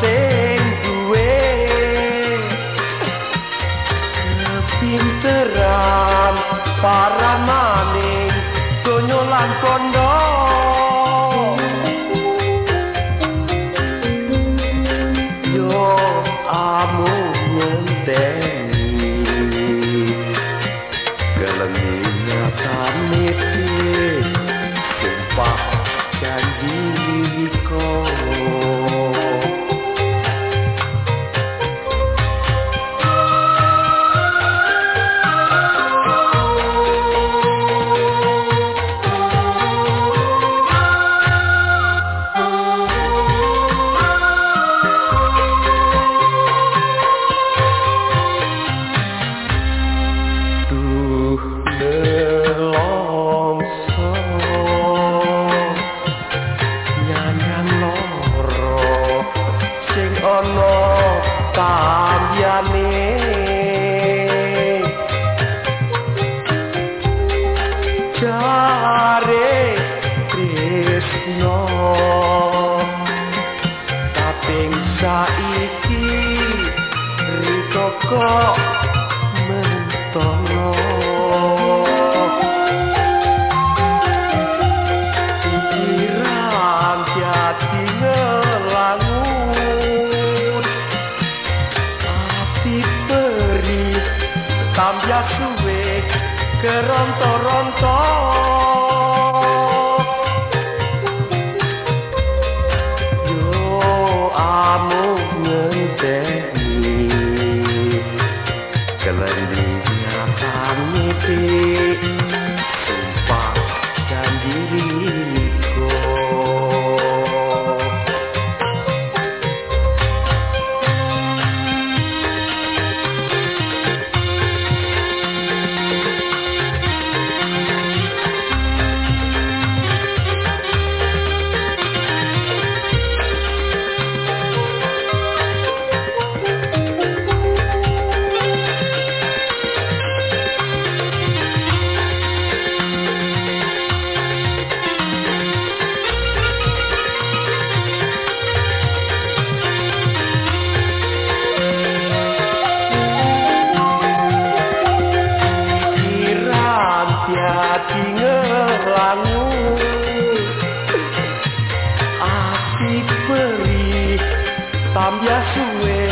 sing duwe Pinteran para maning Donyo lan kondo Yo amu ngenteni see. diberi tambah suwe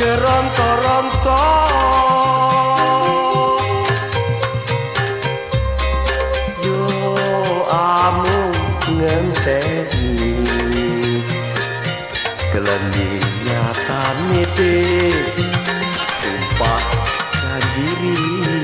keronto-ronto. Yo amu ngen sedi kelendi nyatan mitik umpah kadiri diri